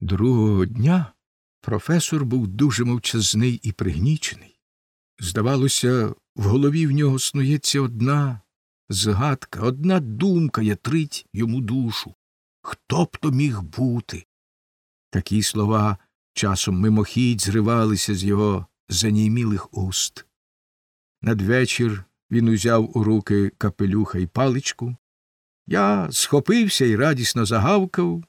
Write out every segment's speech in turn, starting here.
Другого дня професор був дуже мовчазний і пригнічений. Здавалося, в голові в нього снується одна згадка, одна думка ятрить йому душу. Хто б то міг бути? Такі слова часом мимохідь зривалися з його занімілих уст. Надвечір він узяв у руки капелюха і паличку. Я схопився і радісно загавкав.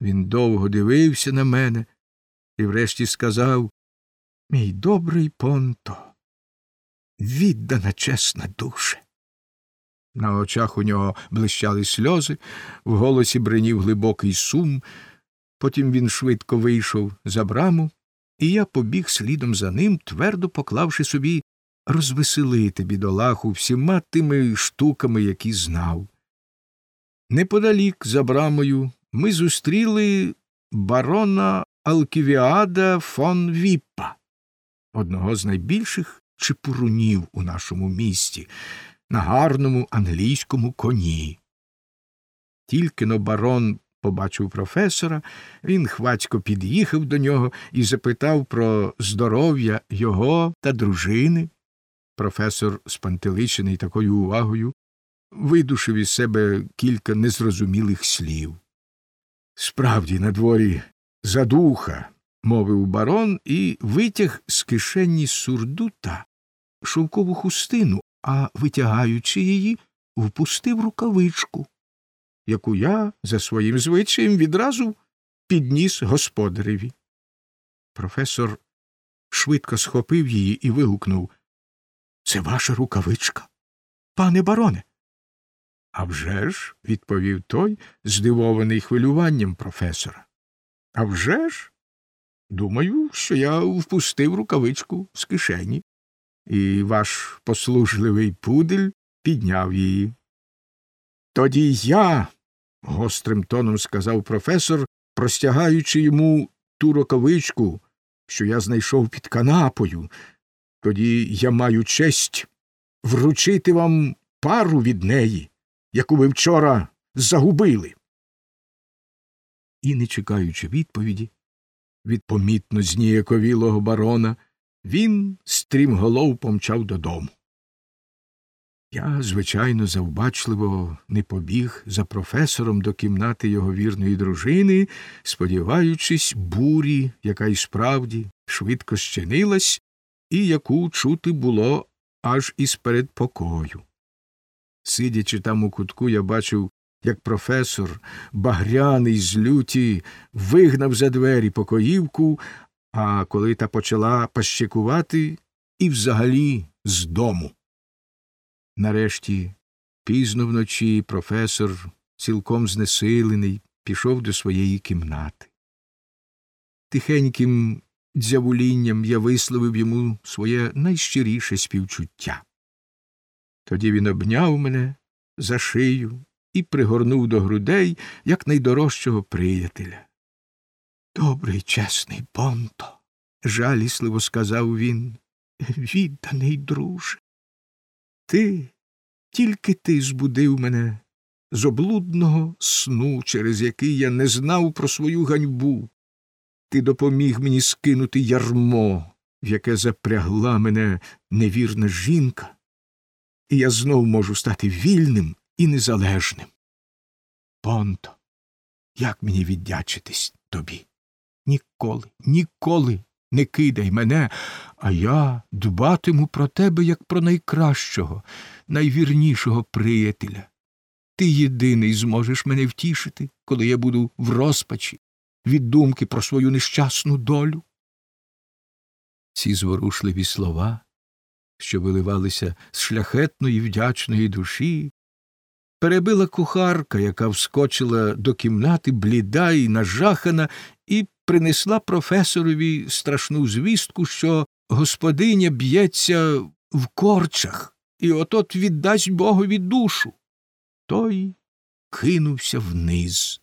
Він довго дивився на мене і врешті сказав Мій добрий понто, віддана чесна душе. На очах у нього блищали сльози, в голосі бринів глибокий сум. Потім він швидко вийшов за браму, і я побіг слідом за ним, твердо поклавши собі розвеселити бідолаху всіма тими штуками, які знав. Неподалік за брамою ми зустріли барона Алківіада фон Віппа, одного з найбільших чепурунів у нашому місті, на гарному англійському коні. Тільки но барон побачив професора, він хвацько під'їхав до нього і запитав про здоров'я його та дружини. Професор, спантеличений такою увагою, видушив із себе кілька незрозумілих слів. Справді, на дворі задуха, мовив барон і витяг з кишені сурдута шовкову хустину, а, витягаючи її, впустив рукавичку, яку я за своїм звичаєм відразу підніс господареві. Професор швидко схопив її і вигукнув Це ваша рукавичка, пане бароне. «А вже ж», – відповів той, здивований хвилюванням професора. «А вже ж? Думаю, що я впустив рукавичку з кишені, і ваш послужливий пудель підняв її. Тоді я, гострим тоном сказав професор, простягаючи йому ту рукавичку, що я знайшов під канапою, тоді я маю честь вручити вам пару від неї яку ви вчора загубили. І, не чекаючи відповіді, від помітно зніяковілого барона, він стрімголов помчав додому. Я, звичайно, завбачливо не побіг за професором до кімнати його вірної дружини, сподіваючись бурі, яка й справді швидко щинилась, і яку чути було аж із передпокою. Сидячи там у кутку, я бачив, як професор, багряний з люті, вигнав за двері покоївку, а коли та почала пащикувати, і взагалі з дому. Нарешті, пізно вночі, професор, цілком знесилений, пішов до своєї кімнати. Тихеньким дзявулінням я висловив йому своє найщиріше співчуття. Тоді він обняв мене за шию і пригорнув до грудей як найдорожчого приятеля. Добрий, чесний Понто, жалісливо сказав він, відданий друже. Ти, тільки ти збудив мене з облудного сну, через який я не знав про свою ганьбу. Ти допоміг мені скинути ярмо, в яке запрягла мене невірна жінка і я знов можу стати вільним і незалежним. Понто, як мені віддячитись тобі? Ніколи, ніколи не кидай мене, а я дбатиму про тебе як про найкращого, найвірнішого приятеля. Ти єдиний зможеш мене втішити, коли я буду в розпачі від думки про свою нещасну долю. Ці зворушливі слова що виливалися з шляхетної вдячної душі, перебила кухарка, яка вскочила до кімнати, бліда і нажахана, і принесла професорові страшну звістку, що господиня б'ється в корчах і отот віддасть Богові душу. Той кинувся вниз.